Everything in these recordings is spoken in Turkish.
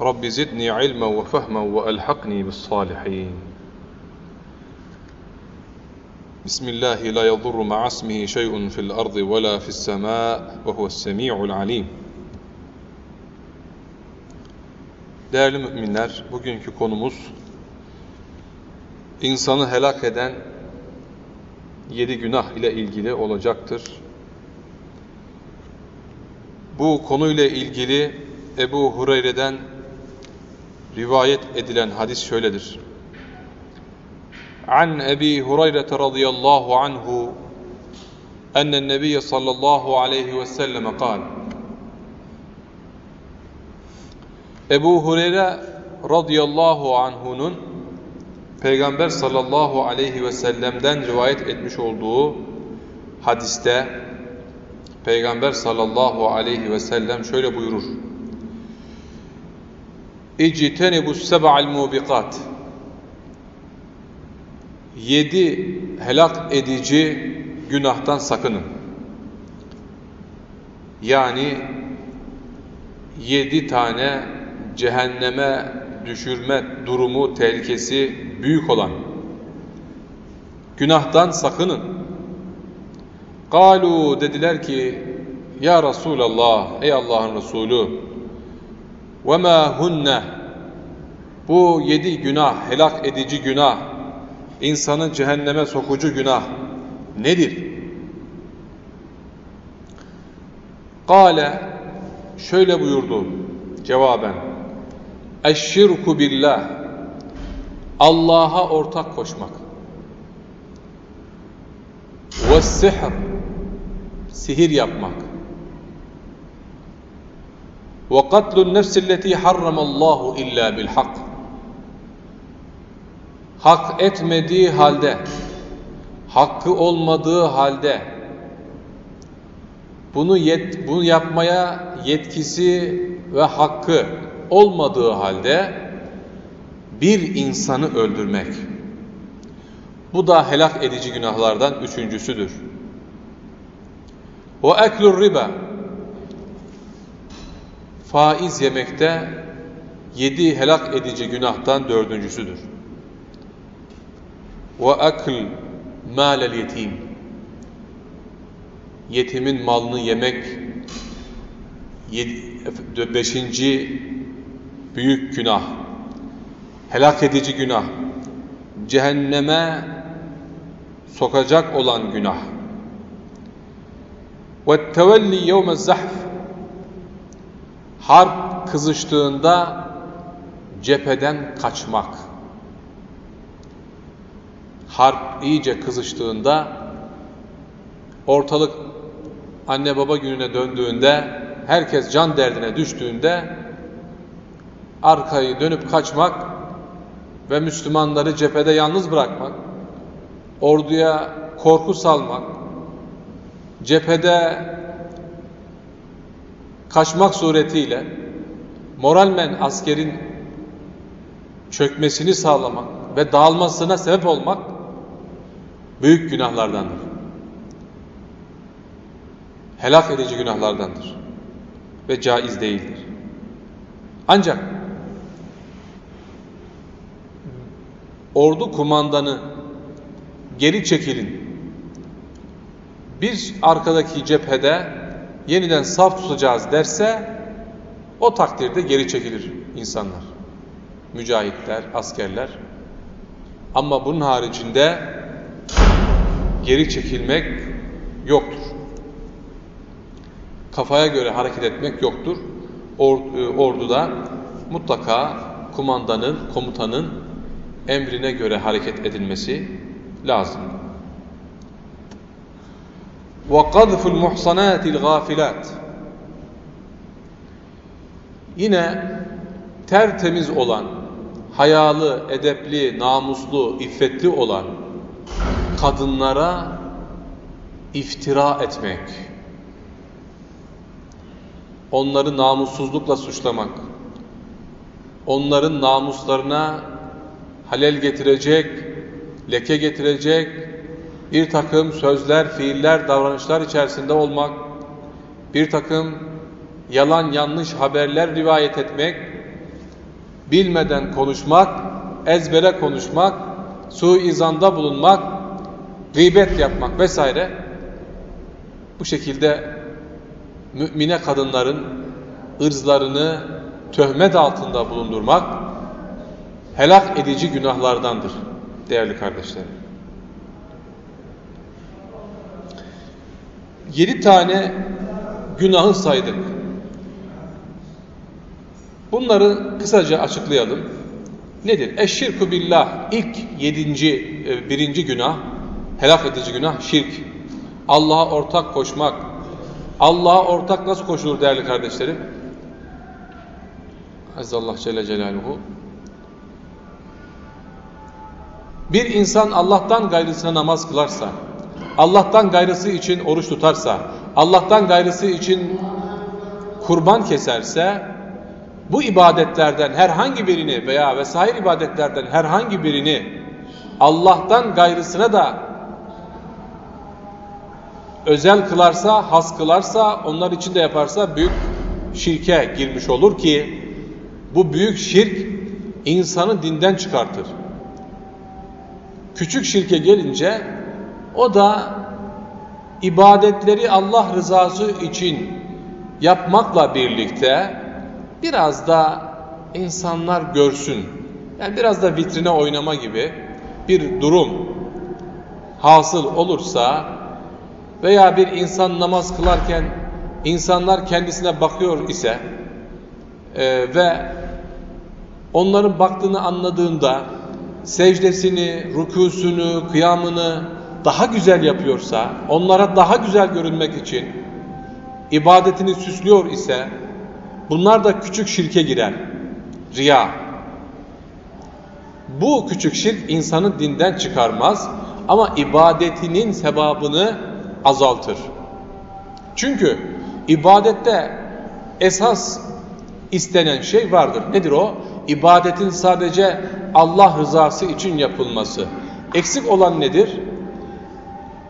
رب زدني علما وفهما وألحقني بالصالحين بسم الله لا يضر مع اسمه شيء في الأرض ولا في السماء وهو السميع العليم Değerli müminler, bugünkü konumuz insanı helak eden yedi günah ile ilgili olacaktır. Bu konuyla ilgili Ebu Hureyre'den rivayet edilen hadis şöyledir. An Ebi Hureyre radıyallahu anhu ennen Nebiye sallallahu aleyhi ve selleme kal. Ebu Hureyre radıyallahu anhu'nun Peygamber sallallahu aleyhi ve sellem'den rivayet etmiş olduğu hadiste Peygamber sallallahu aleyhi ve sellem şöyle buyurur. İctenibus seb'al mubikat. Yedi helak edici günahtan sakının. Yani yedi tane cehenneme düşürme durumu, tehlikesi büyük olan günahtan sakının. Galu dediler ki Ya Resulallah, ey Allah'ın Resulü ma hunne bu yedi günah, helak edici günah, insanı cehenneme sokucu günah nedir? Kale şöyle buyurdu cevaben Eşşirku billah Allah'a ortak koşmak ve sihir yapmak ve katlun nefsilleti harramallahu illa bil hak. Hak etmediği halde hakkı olmadığı halde bunu yet, bunu yapmaya yetkisi ve hakkı olmadığı halde bir insanı öldürmek. Bu da helak edici günahlardan üçüncüsüdür. Ve eklur riba faiz yemekte yedi helak edici günahtan dördüncüsüdür. Ve ekl malel yetim. Yetimin malını yemek yedi, beşinci büyük günah. Helak edici günah. Cehenneme sokacak olan günah. Ve tevelli yevme zahf harp kızıştığında cepheden kaçmak. Harp iyice kızıştığında ortalık anne baba gününe döndüğünde herkes can derdine düştüğünde arkayı dönüp kaçmak ve Müslümanları cephede yalnız bırakmak orduya korku salmak cephede kaçmak suretiyle moralmen askerin çökmesini sağlamak ve dağılmasına sebep olmak büyük günahlardandır. Helak edici günahlardandır. Ve caiz değildir. Ancak ordu kumandanı geri çekilin. Bir arkadaki cephede yeniden saf tutacağız derse o takdirde geri çekilir insanlar. Mücahitler, askerler. Ama bunun haricinde geri çekilmek yoktur. Kafaya göre hareket etmek yoktur. Orduda mutlaka kumandanın, komutanın emrine göre hareket edilmesi lazım. وَقَذْفُ الْمُحْصَنَاتِ الْغَافِلَاتِ Yine tertemiz olan, hayalı, edepli, namuslu, iffetli olan kadınlara iftira etmek, onları namussuzlukla suçlamak, onların namuslarına halel getirecek, leke getirecek bir takım sözler, fiiller, davranışlar içerisinde olmak, bir takım yalan yanlış haberler rivayet etmek, bilmeden konuşmak, ezbere konuşmak, suizanda bulunmak, gıybet yapmak vesaire bu şekilde mümine kadınların ırzlarını töhmet altında bulundurmak helak edici günahlardandır değerli kardeşlerim. Yedi tane günahı saydık. Bunları kısaca açıklayalım. Nedir? Eşşirku billah ilk yedinci, e, birinci günah, helak edici günah şirk. Allah'a ortak koşmak. Allah'a ortak nasıl koşulur değerli kardeşlerim? Azzallah Celle Celaluhu. Bir insan Allah'tan gayrısına namaz kılarsa, Allah'tan gayrısı için oruç tutarsa, Allah'tan gayrısı için kurban keserse, bu ibadetlerden herhangi birini veya vesaire ibadetlerden herhangi birini Allah'tan gayrısına da özel kılarsa, has kılarsa, onlar için de yaparsa büyük şirke girmiş olur ki bu büyük şirk insanı dinden çıkartır. Küçük şirke gelince o da ibadetleri Allah rızası için yapmakla birlikte biraz da insanlar görsün. Yani biraz da vitrine oynama gibi bir durum hasıl olursa veya bir insan namaz kılarken insanlar kendisine bakıyor ise e, ve onların baktığını anladığında secdesini, rükûsünü, kıyamını daha güzel yapıyorsa, onlara daha güzel görünmek için ibadetini süslüyor ise bunlar da küçük şirke girer. Riya. Bu küçük şirk insanı dinden çıkarmaz ama ibadetinin sevabını azaltır. Çünkü ibadette esas istenen şey vardır. Nedir o? İbadetin sadece Allah rızası için yapılması. Eksik olan nedir?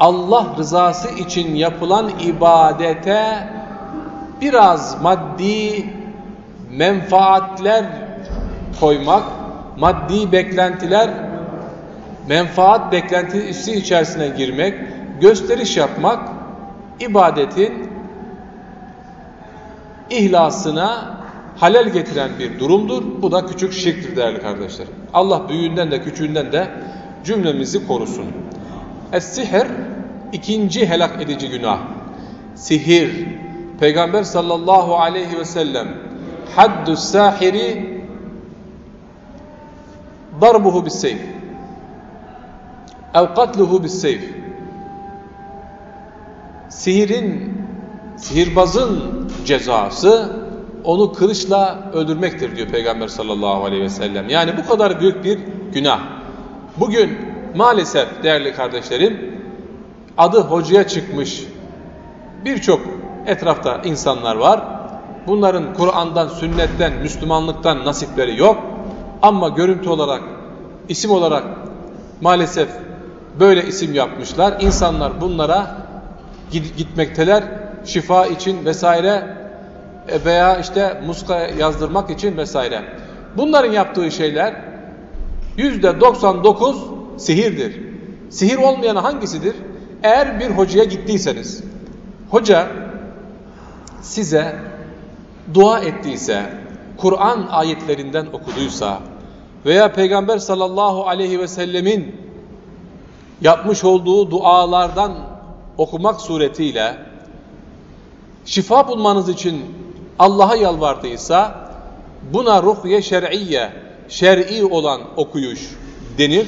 Allah rızası için yapılan ibadete biraz maddi menfaatler koymak, maddi beklentiler, menfaat beklentisi içerisine girmek, gösteriş yapmak ibadetin ihlasına halel getiren bir durumdur. Bu da küçük şirktir değerli kardeşlerim. Allah büyüğünden de küçüğünden de cümlemizi korusun. Es-sihir ikinci helak edici günah. Sihir. Peygamber sallallahu aleyhi ve sellem haddu sahiri darbuhu bis seyf ev katluhu bis seyf sihirin sihirbazın cezası onu kılıçla öldürmektir diyor Peygamber sallallahu aleyhi ve sellem. Yani bu kadar büyük bir günah. Bugün maalesef değerli kardeşlerim adı hocaya çıkmış birçok etrafta insanlar var. Bunların Kur'an'dan, sünnetten, Müslümanlıktan nasipleri yok. Ama görüntü olarak, isim olarak maalesef böyle isim yapmışlar. İnsanlar bunlara gitmekteler. Şifa için vesaire e, veya işte muska yazdırmak için vesaire. Bunların yaptığı şeyler yüzde 99 sihirdir. Sihir olmayan hangisidir? Eğer bir hocaya gittiyseniz, hoca size dua ettiyse, Kur'an ayetlerinden okuduysa veya Peygamber sallallahu aleyhi ve sellemin yapmış olduğu dualardan okumak suretiyle şifa bulmanız için Allah'a yalvardıysa buna ruhye şer'iyye, şer'i olan okuyuş denir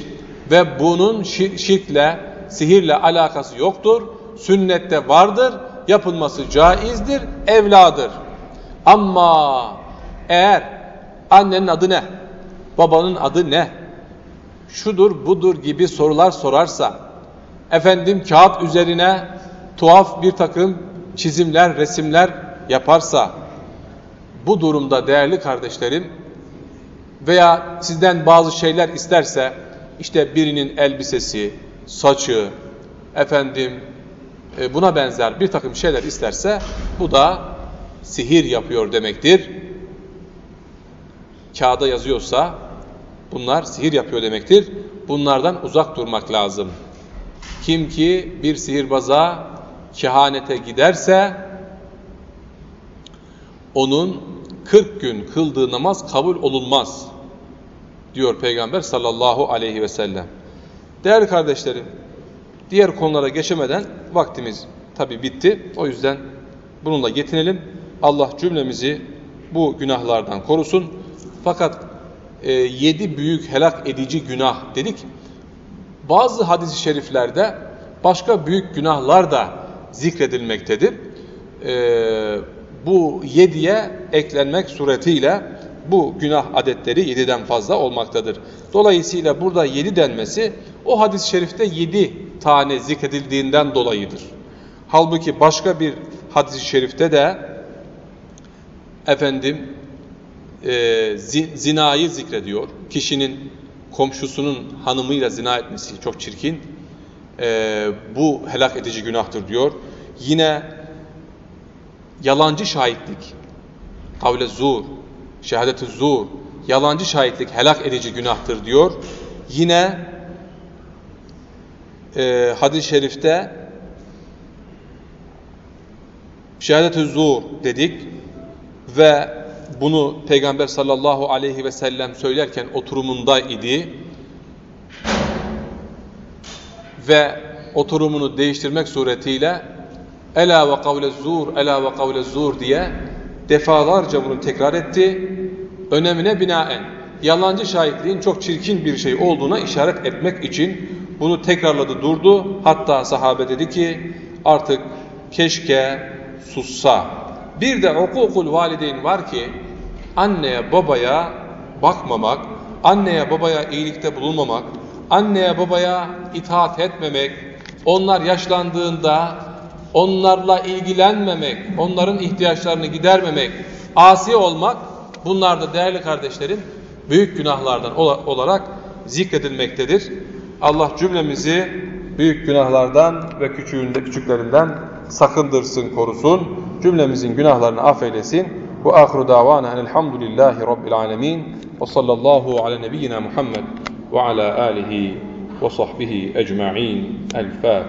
ve bunun şirkle, sihirle alakası yoktur. Sünnette vardır, yapılması caizdir, evladır. Ama eğer annenin adı ne? babanın adı ne? Şudur budur gibi sorular sorarsa, efendim kağıt üzerine tuhaf bir takım çizimler, resimler yaparsa, bu durumda değerli kardeşlerim veya sizden bazı şeyler isterse, işte birinin elbisesi, saçı, efendim e, buna benzer bir takım şeyler isterse, bu da sihir yapıyor demektir. Kağıda yazıyorsa, bunlar sihir yapıyor demektir. Bunlardan uzak durmak lazım. Kim ki bir sihirbaza, kehanete giderse, onun 40 gün kıldığı namaz kabul olunmaz diyor Peygamber sallallahu aleyhi ve sellem. Değerli kardeşlerim, diğer konulara geçemeden vaktimiz tabi bitti. O yüzden bununla yetinelim. Allah cümlemizi bu günahlardan korusun. Fakat e, yedi büyük helak edici günah dedik. Bazı hadis-i şeriflerde başka büyük günahlar da zikredilmektedir. E, bu yediye eklenmek suretiyle bu günah adetleri yediden fazla olmaktadır. Dolayısıyla burada yedi denmesi o hadis-i şerifte yedi tane zikredildiğinden dolayıdır. Halbuki başka bir hadis-i şerifte de efendim e, zinayı zikrediyor. Kişinin komşusunun hanımıyla zina etmesi çok çirkin. E, bu helak edici günahtır diyor. Yine yalancı şahitlik, kavle zur, şehadet-i zur, yalancı şahitlik helak edici günahtır diyor. Yine e, hadis-i şerifte şehadet-i zur dedik ve bunu Peygamber sallallahu aleyhi ve sellem söylerken oturumunda idi ve oturumunu değiştirmek suretiyle ela ve kavle zur, ela ve kavle zur diye defalarca bunu tekrar etti. Önemine binaen yalancı şahitliğin çok çirkin bir şey olduğuna işaret etmek için bunu tekrarladı durdu. Hatta sahabe dedi ki artık keşke sussa. Bir de hukukul valideyn var ki anneye babaya bakmamak, anneye babaya iyilikte bulunmamak, anneye babaya itaat etmemek, onlar yaşlandığında onlarla ilgilenmemek, onların ihtiyaçlarını gidermemek, asi olmak bunlar da değerli kardeşlerim büyük günahlardan olarak zikredilmektedir. Allah cümlemizi büyük günahlardan ve küçüğünde, küçüklerinden sakındırsın, korusun. Cümlemizin günahlarını affeylesin. Bu ahru davana elhamdülillahi rabbil alemin ve sallallahu ala nebiyyina Muhammed ve ala alihi ve sahbihi ecma'in. El Fatiha.